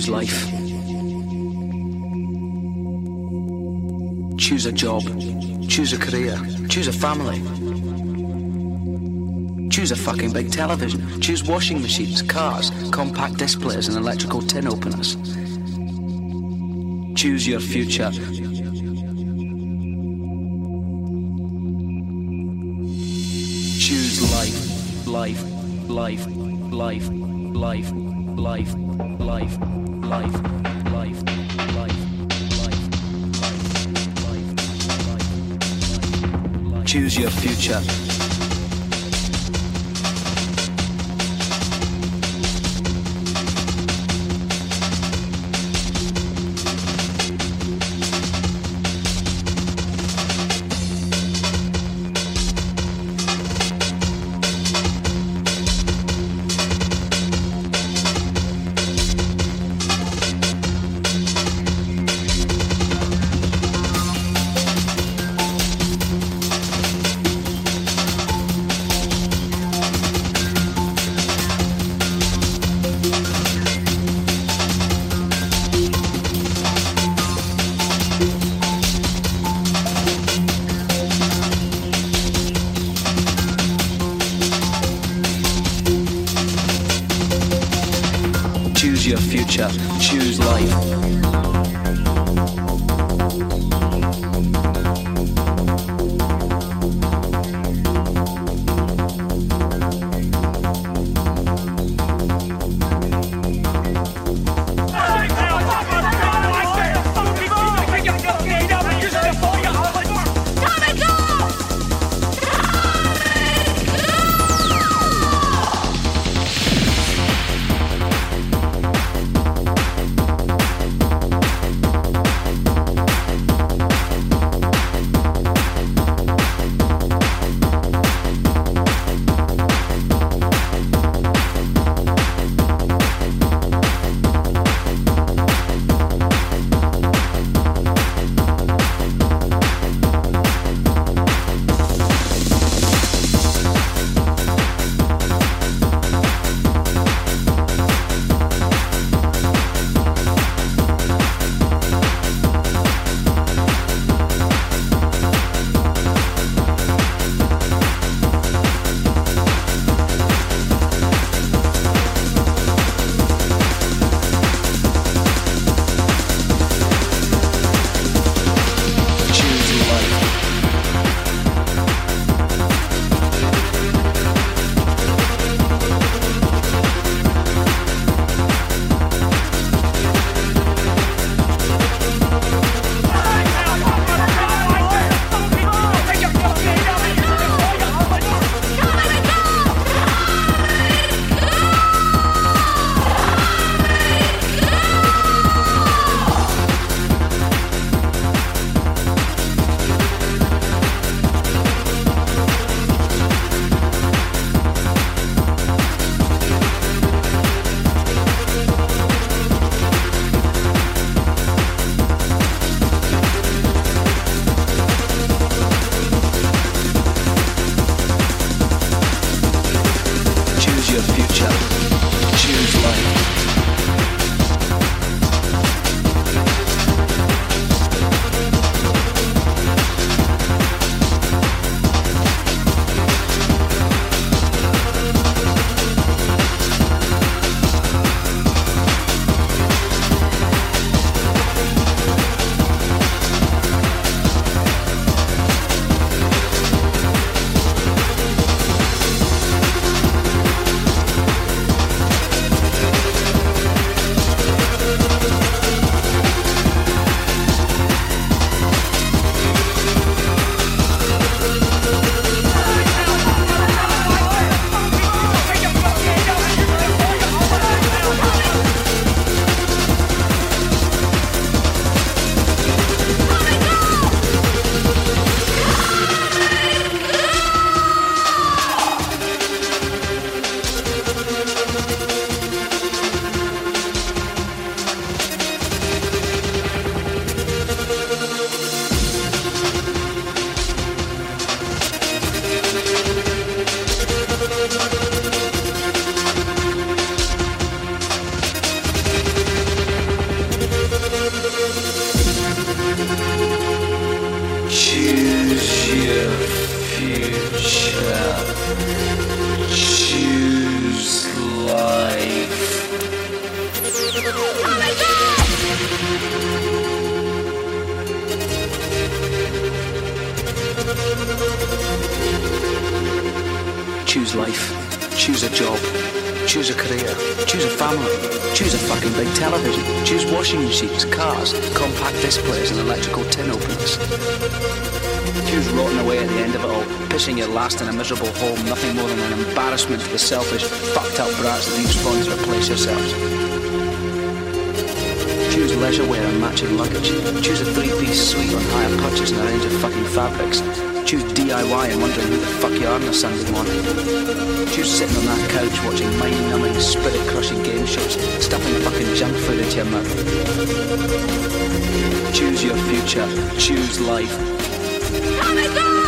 Choose life. Choose a job. Choose a career. Choose a family. Choose a fucking big television. Choose washing machines, cars, compact disc players, and electrical tin openers. Choose your future. Choose life, life, life, life, life, life, life, life, life, life, life. Choose your future. Choose your future. Choose life. future. Choose life. Choose life. Choose a job. Choose a career. Choose a family. Choose a fucking big television. Choose washing machines, cars, compact disc players and electrical tin openers. Choose rotting away at the end of it all, pissing your last in a miserable home, nothing more than an embarrassment to the selfish, fucked up brats that use funds to replace yourselves. Leisure wear and matching luggage. Choose a three-piece suite on hire purchase and a range of fucking fabrics. Choose DIY and wondering who the fuck you are on a Sunday morning. Choose sitting on that couch watching mind-numbing, spirit-crushing game shows, stuffing fucking junk food into your mouth. Choose your future. Choose life. Oh Choose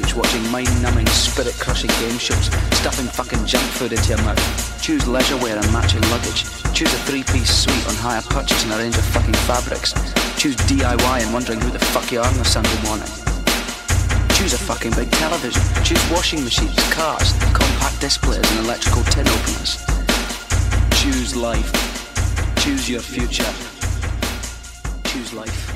couch watching mind-numbing, spirit-crushing game shows, stuffing fucking junk food into your mouth. Choose leisure wear and matching luggage. Choose a three-piece suite on hire purchase and a range of fucking fabrics. Choose DIY and wondering who the fuck you are on a Sunday morning. Choose a fucking big television. Choose washing machines, cars, compact disc players and electrical tin openers. Choose life. Choose your future. Choose life.